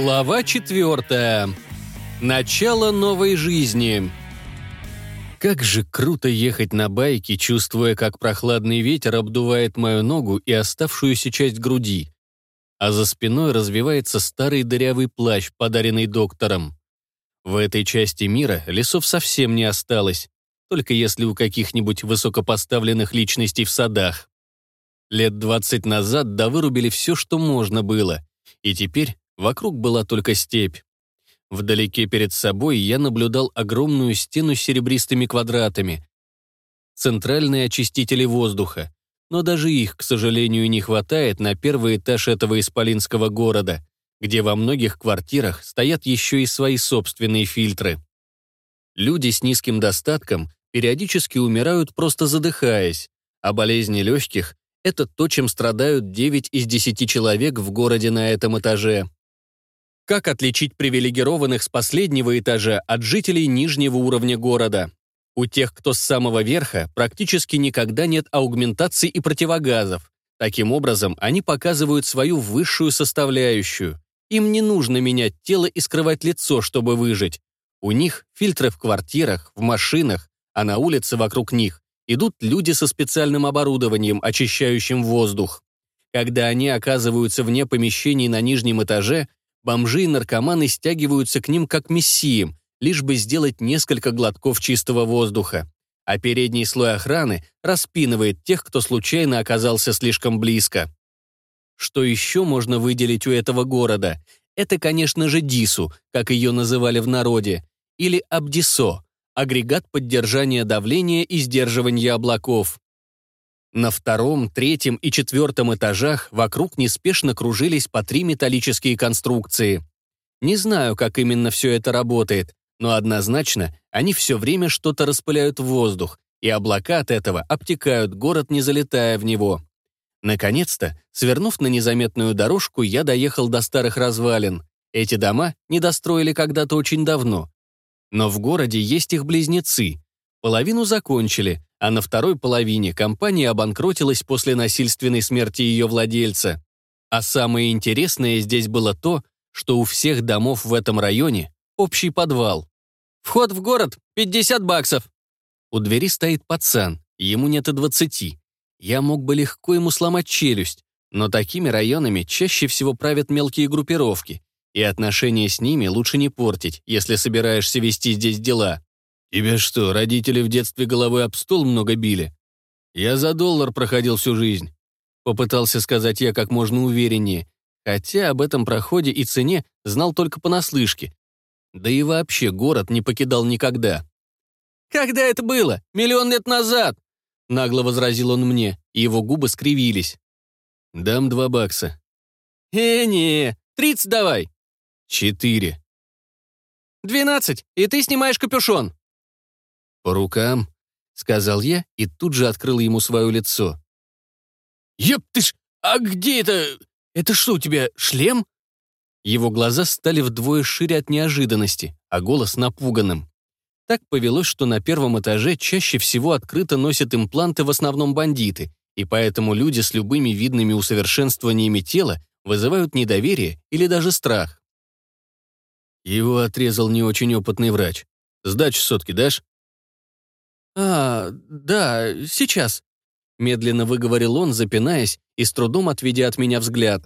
Глава четвертая. Начало новой жизни. Как же круто ехать на байке, чувствуя, как прохладный ветер обдувает мою ногу и оставшуюся часть груди. А за спиной развивается старый дырявый плащ, подаренный доктором. В этой части мира лесов совсем не осталось, только если у каких-нибудь высокопоставленных личностей в садах. Лет двадцать назад довырубили все, что можно было, и теперь вокруг была только степь. Вдалеке перед собой я наблюдал огромную стену с серебристыми квадратами. Центральные очистители воздуха. Но даже их, к сожалению, не хватает на первый этаж этого исполинского города, где во многих квартирах стоят еще и свои собственные фильтры. Люди с низким достатком периодически умирают просто задыхаясь, а болезни легких — это то, чем страдают 9 из 10 человек в городе на этом этаже. Как отличить привилегированных с последнего этажа от жителей нижнего уровня города? У тех, кто с самого верха, практически никогда нет аугментаций и противогазов. Таким образом, они показывают свою высшую составляющую. Им не нужно менять тело и скрывать лицо, чтобы выжить. У них фильтры в квартирах, в машинах, а на улице вокруг них идут люди со специальным оборудованием, очищающим воздух. Когда они оказываются вне помещений на нижнем этаже, бомжи и наркоманы стягиваются к ним как мессиям, лишь бы сделать несколько глотков чистого воздуха. А передний слой охраны распинывает тех, кто случайно оказался слишком близко. Что еще можно выделить у этого города? Это, конечно же, ДИСу, как ее называли в народе, или Абдисо, агрегат поддержания давления и сдерживания облаков. На втором, третьем и четвертом этажах вокруг неспешно кружились по три металлические конструкции. Не знаю, как именно все это работает, но однозначно они все время что-то распыляют в воздух, и облака от этого обтекают город, не залетая в него. Наконец-то, свернув на незаметную дорожку, я доехал до старых развалин. Эти дома недостроили когда-то очень давно. Но в городе есть их близнецы. Половину закончили, а на второй половине компания обанкротилась после насильственной смерти ее владельца. А самое интересное здесь было то, что у всех домов в этом районе общий подвал. «Вход в город — 50 баксов!» У двери стоит пацан, ему нет и 20. Я мог бы легко ему сломать челюсть, но такими районами чаще всего правят мелкие группировки, и отношения с ними лучше не портить, если собираешься вести здесь дела. «Тебя что, родители в детстве головой об стол много били? Я за доллар проходил всю жизнь», — попытался сказать я как можно увереннее, хотя об этом проходе и цене знал только понаслышке. Да и вообще город не покидал никогда. «Когда это было? Миллион лет назад!» — нагло возразил он мне, и его губы скривились. «Дам два бакса». «Э-не, тридцать давай». «Четыре». «Двенадцать, и ты снимаешь капюшон». «По рукам», — сказал я и тут же открыл ему свое лицо. «Еп ты ж, а где это? Это что у тебя, шлем?» Его глаза стали вдвое шире от неожиданности, а голос напуганным. Так повелось, что на первом этаже чаще всего открыто носят импланты в основном бандиты, и поэтому люди с любыми видными усовершенствованиями тела вызывают недоверие или даже страх. Его отрезал не очень опытный врач. «Сдачу сотки дашь?» «А, да, сейчас», — медленно выговорил он, запинаясь и с трудом отведя от меня взгляд.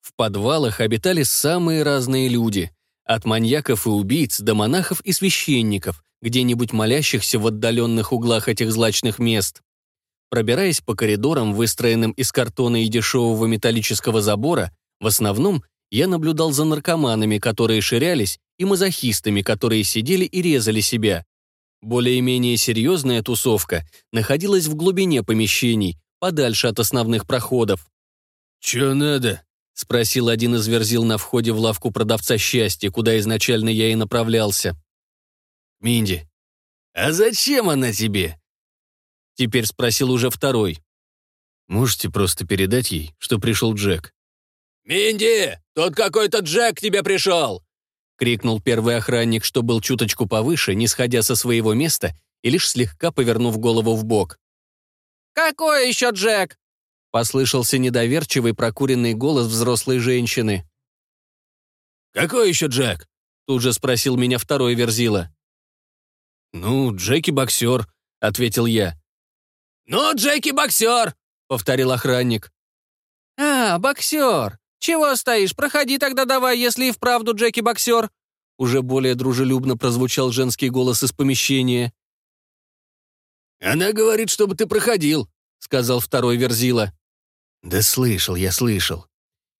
В подвалах обитали самые разные люди, от маньяков и убийц до монахов и священников, где-нибудь молящихся в отдаленных углах этих злачных мест. Пробираясь по коридорам, выстроенным из картона и дешевого металлического забора, в основном я наблюдал за наркоманами, которые ширялись, и мазохистами, которые сидели и резали себя, более-менее серьезная тусовка находилась в глубине помещений, подальше от основных проходов. «Чё надо?» — спросил один из верзил на входе в лавку продавца счастья, куда изначально я и направлялся. «Минди, а зачем она тебе?» Теперь спросил уже второй. «Можете просто передать ей, что пришел Джек?» «Минди, тут какой-то Джек к тебе пришел!» Крикнул первый охранник, что был чуточку повыше, не сходя со своего места и лишь слегка повернув голову в бок. «Какой еще Джек?» — послышался недоверчивый прокуренный голос взрослой женщины. «Какой еще Джек?» — тут же спросил меня второй Верзила. «Ну, Джеки-боксер», — ответил я. «Ну, Джеки-боксер», — повторил охранник. «А, боксер! Чего стоишь? Проходи тогда давай, если и вправду Джеки-боксер!» Уже более дружелюбно прозвучал женский голос из помещения. «Она говорит, чтобы ты проходил», — сказал второй Верзила. «Да слышал, я слышал».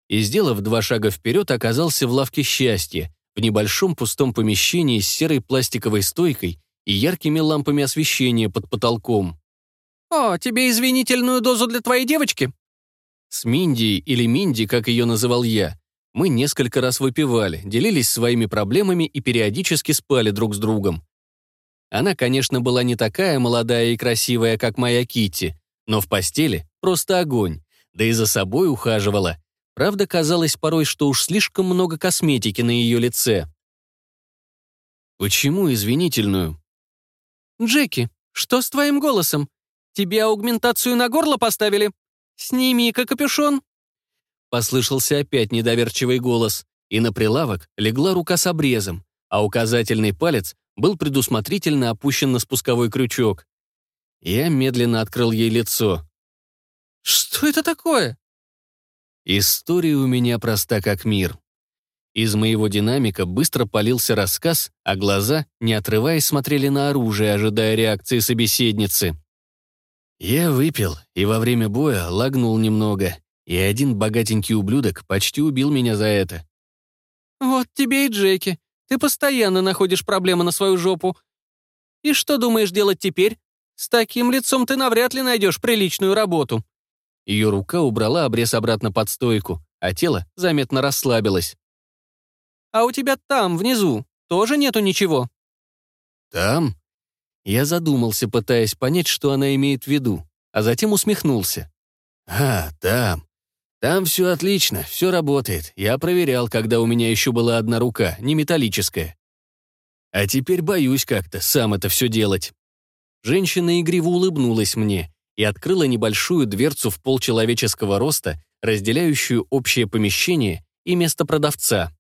И, сделав два шага вперед, оказался в лавке счастья, в небольшом пустом помещении с серой пластиковой стойкой и яркими лампами освещения под потолком. «О, тебе извинительную дозу для твоей девочки?» С Минди или Минди, как ее называл я, мы несколько раз выпивали, делились своими проблемами и периодически спали друг с другом. Она, конечно, была не такая молодая и красивая, как моя Китти, но в постели просто огонь, да и за собой ухаживала. Правда, казалось порой, что уж слишком много косметики на ее лице. «Почему извинительную?» «Джеки, что с твоим голосом? Тебе аугментацию на горло поставили? Сними-ка капюшон!» Послышался опять недоверчивый голос, и на прилавок легла рука с обрезом, а указательный палец был предусмотрительно опущен на спусковой крючок. Я медленно открыл ей лицо. «Что это такое?» История у меня проста как мир. Из моего динамика быстро полился рассказ, а глаза, не отрываясь, смотрели на оружие, ожидая реакции собеседницы. Я выпил и во время боя лагнул немного, и один богатенький ублюдок почти убил меня за это. «Вот тебе и Джеки. Ты постоянно находишь проблемы на свою жопу. И что думаешь делать теперь? С таким лицом ты навряд ли найдешь приличную работу». Ее рука убрала обрез обратно под стойку, а тело заметно расслабилось. «А у тебя там, внизу, тоже нету ничего?» «Там?» Я задумался, пытаясь понять, что она имеет в виду, а затем усмехнулся. «А, там. Там все отлично, все работает. Я проверял, когда у меня еще была одна рука, не металлическая. А теперь боюсь как-то сам это все делать». Женщина игриво улыбнулась мне и открыла небольшую дверцу в полчеловеческого роста, разделяющую общее помещение и место продавца.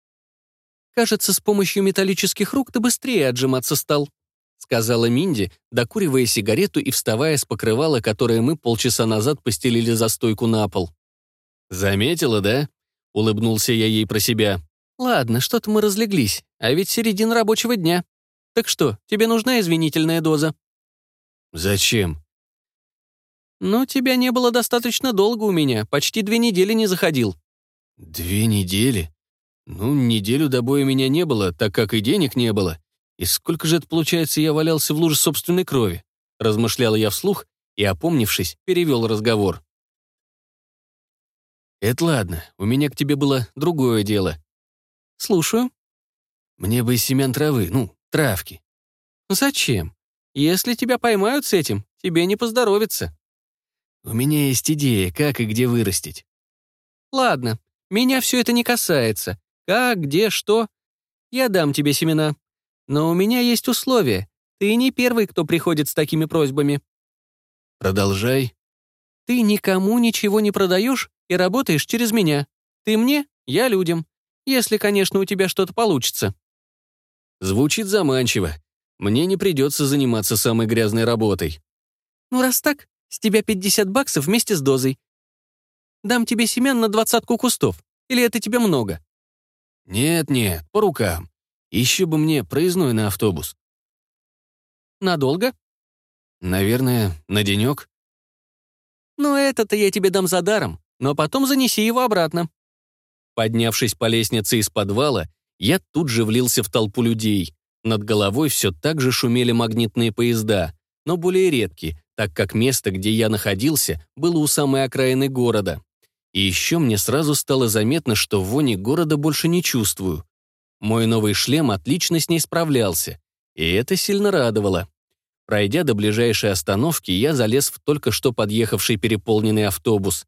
«Кажется, с помощью металлических рук ты быстрее отжиматься стал», сказала Минди, докуривая сигарету и вставая с покрывала, которое мы полчаса назад постелили за стойку на пол. «Заметила, да?» — улыбнулся я ей про себя. «Ладно, что-то мы разлеглись, а ведь середина рабочего дня. Так что, тебе нужна извинительная доза?» «Зачем?» «Ну, тебя не было достаточно долго у меня, почти две недели не заходил». «Две недели? Ну, неделю до боя меня не было, так как и денег не было. И сколько же это, получается, я валялся в луже собственной крови?» Размышлял я вслух и, опомнившись, перевел разговор. «Это ладно, у меня к тебе было другое дело». «Слушаю». «Мне бы семян травы, ну, травки». «Зачем? Если тебя поймают с этим, тебе не поздоровится». «У меня есть идея, как и где вырастить». «Ладно, меня все это не касается. Как, где, что. Я дам тебе семена. Но у меня есть условия. Ты не первый, кто приходит с такими просьбами. Продолжай. Ты никому ничего не продаешь и работаешь через меня. Ты мне, я людям. Если, конечно, у тебя что-то получится. Звучит заманчиво. Мне не придется заниматься самой грязной работой. Ну, раз так, с тебя 50 баксов вместе с дозой. Дам тебе семян на двадцатку кустов. Или это тебе много? Нет-нет, по рукам. Еще бы мне проездной на автобус. Надолго? Наверное, на денек. Ну, это-то я тебе дам за даром, но потом занеси его обратно. Поднявшись по лестнице из подвала, я тут же влился в толпу людей. Над головой все так же шумели магнитные поезда, но более редкие, так как место, где я находился, было у самой окраины города. И еще мне сразу стало заметно, что вони города больше не чувствую. Мой новый шлем отлично с ней справлялся, и это сильно радовало. Пройдя до ближайшей остановки, я залез в только что подъехавший переполненный автобус.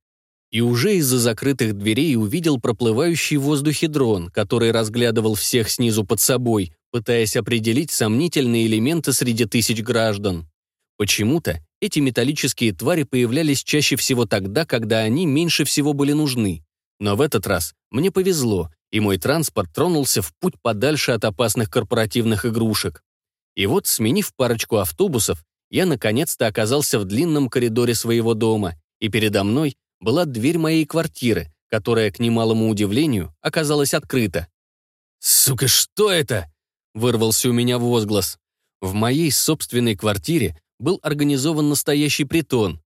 И уже из-за закрытых дверей увидел проплывающий в воздухе дрон, который разглядывал всех снизу под собой, пытаясь определить сомнительные элементы среди тысяч граждан. Почему-то эти металлические твари появлялись чаще всего тогда, когда они меньше всего были нужны. Но в этот раз мне повезло, и мой транспорт тронулся в путь подальше от опасных корпоративных игрушек. И вот, сменив парочку автобусов, я наконец-то оказался в длинном коридоре своего дома, и передо мной была дверь моей квартиры, которая, к немалому удивлению, оказалась открыта. «Сука, что это?» — вырвался у меня возглас. В моей собственной квартире был организован настоящий притон.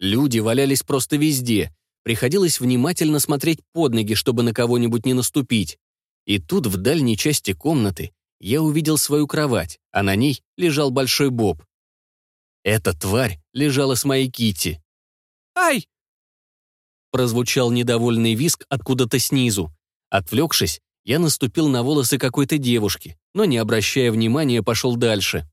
Люди валялись просто везде, приходилось внимательно смотреть под ноги, чтобы на кого-нибудь не наступить. И тут в дальней части комнаты я увидел свою кровать, а на ней лежал большой боб. Эта тварь лежала с моей Кити. «Ай!» Прозвучал недовольный виск откуда-то снизу. Отвлекшись, я наступил на волосы какой-то девушки, но, не обращая внимания, пошел дальше.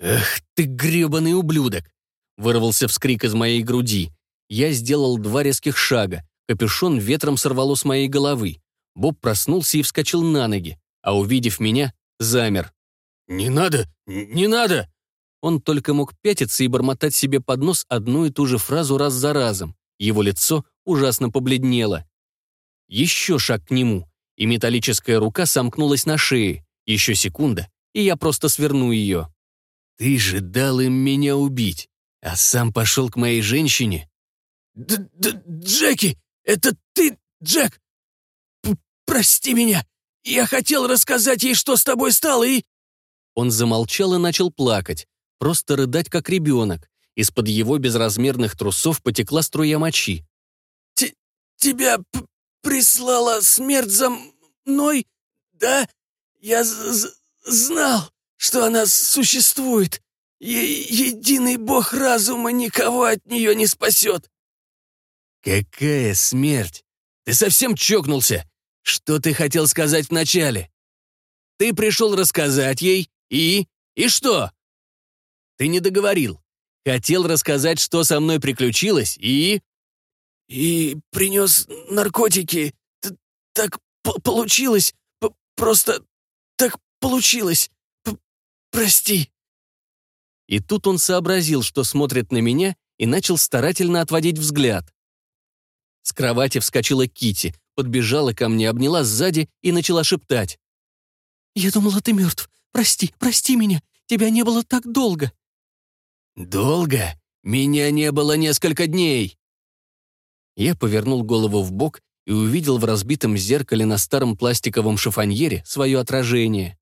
«Эх ты, гребаный ублюдок!» Вырвался вскрик из моей груди. Я сделал два резких шага. Капюшон ветром сорвало с моей головы. Боб проснулся и вскочил на ноги, а увидев меня, замер. «Не надо! Не надо!» Он только мог пятиться и бормотать себе под нос одну и ту же фразу раз за разом. Его лицо ужасно побледнело. Еще шаг к нему, и металлическая рука сомкнулась на шее. Еще секунда, и я просто сверну ее. «Ты же дал им меня убить, а сам пошел к моей женщине?» Д -д «Джеки, это ты, Джек? П прости меня, я хотел рассказать ей, что с тобой стало, и...» Он замолчал и начал плакать просто рыдать, как ребенок. Из-под его безразмерных трусов потекла струя мочи. Т «Тебя прислала смерть за мной, да? Я знал, что она существует. Е единый бог разума никого от нее не спасет». «Какая смерть? Ты совсем чокнулся? Что ты хотел сказать вначале? Ты пришел рассказать ей, и... И что?» Ты не договорил. Хотел рассказать, что со мной приключилось, и...» «И принес наркотики. Т так получилось. П просто так получилось. П прости». И тут он сообразил, что смотрит на меня, и начал старательно отводить взгляд. С кровати вскочила Кити, подбежала ко мне, обняла сзади и начала шептать. «Я думала, ты мертв. Прости, прости меня. Тебя не было так долго». «Долго? Меня не было несколько дней!» Я повернул голову в бок и увидел в разбитом зеркале на старом пластиковом шифоньере свое отражение.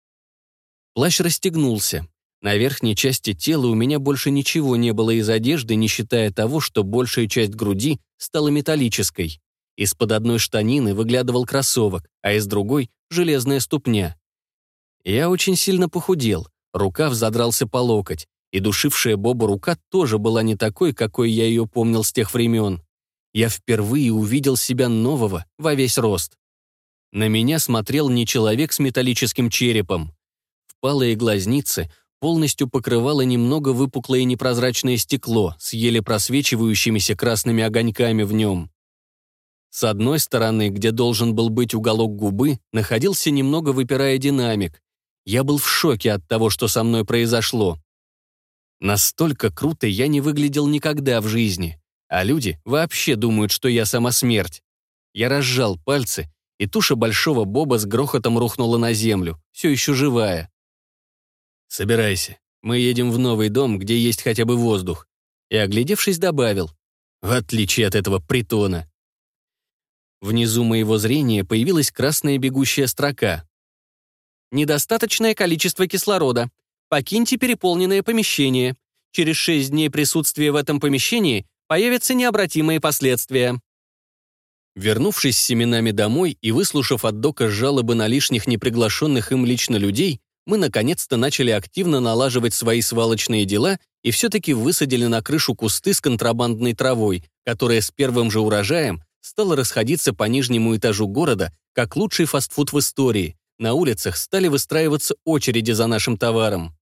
Плащ расстегнулся. На верхней части тела у меня больше ничего не было из одежды, не считая того, что большая часть груди стала металлической. Из-под одной штанины выглядывал кроссовок, а из другой — железная ступня. Я очень сильно похудел, рукав задрался по локоть, и душившая Боба рука тоже была не такой, какой я ее помнил с тех времен. Я впервые увидел себя нового во весь рост. На меня смотрел не человек с металлическим черепом. Впалые глазницы полностью покрывало немного выпуклое непрозрачное стекло с еле просвечивающимися красными огоньками в нем. С одной стороны, где должен был быть уголок губы, находился немного выпирая динамик. Я был в шоке от того, что со мной произошло. Настолько круто я не выглядел никогда в жизни, а люди вообще думают, что я сама смерть. Я разжал пальцы, и туша большого боба с грохотом рухнула на землю, все еще живая. «Собирайся, мы едем в новый дом, где есть хотя бы воздух», и, оглядевшись, добавил, «в отличие от этого притона». Внизу моего зрения появилась красная бегущая строка. «Недостаточное количество кислорода. Покиньте переполненное помещение. Через шесть дней присутствия в этом помещении появятся необратимые последствия. Вернувшись с семенами домой и выслушав от Дока жалобы на лишних неприглашенных им лично людей, мы наконец-то начали активно налаживать свои свалочные дела и все-таки высадили на крышу кусты с контрабандной травой, которая с первым же урожаем стала расходиться по нижнему этажу города как лучший фастфуд в истории, на улицах стали выстраиваться очереди за нашим товаром.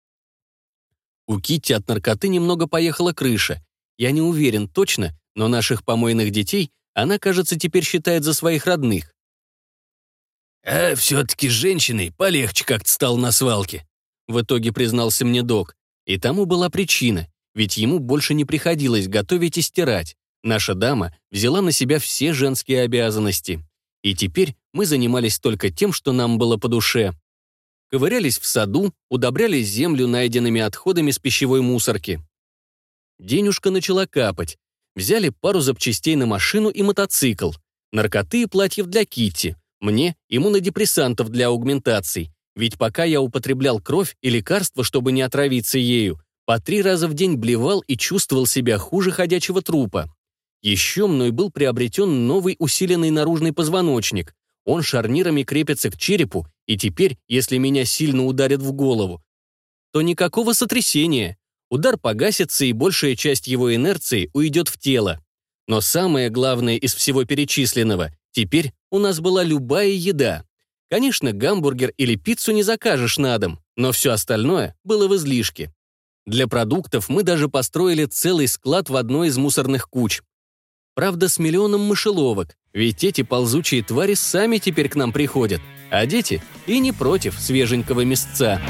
У Китти от наркоты немного поехала крыша. Я не уверен точно, но наших помойных детей она, кажется, теперь считает за своих родных. «А все-таки с женщиной полегче как-то стал на свалке», в итоге признался мне док. И тому была причина, ведь ему больше не приходилось готовить и стирать. Наша дама взяла на себя все женские обязанности. И теперь мы занимались только тем, что нам было по душе. Ковырялись в саду, удобряли землю найденными отходами с пищевой мусорки. Денюшка начала капать. Взяли пару запчастей на машину и мотоцикл, наркоты и платьев для Китти, мне иммунодепрессантов для аугментаций, ведь пока я употреблял кровь и лекарства, чтобы не отравиться ею, по три раза в день блевал и чувствовал себя хуже ходячего трупа. Еще мной был приобретен новый усиленный наружный позвоночник. Он шарнирами крепится к черепу, и теперь, если меня сильно ударят в голову, то никакого сотрясения. Удар погасится, и большая часть его инерции уйдет в тело. Но самое главное из всего перечисленного — теперь у нас была любая еда. Конечно, гамбургер или пиццу не закажешь на дом, но все остальное было в излишке. Для продуктов мы даже построили целый склад в одной из мусорных куч. Правда, с миллионом мышеловок, ведь эти ползучие твари сами теперь к нам приходят, а дети и не против свеженького мясца.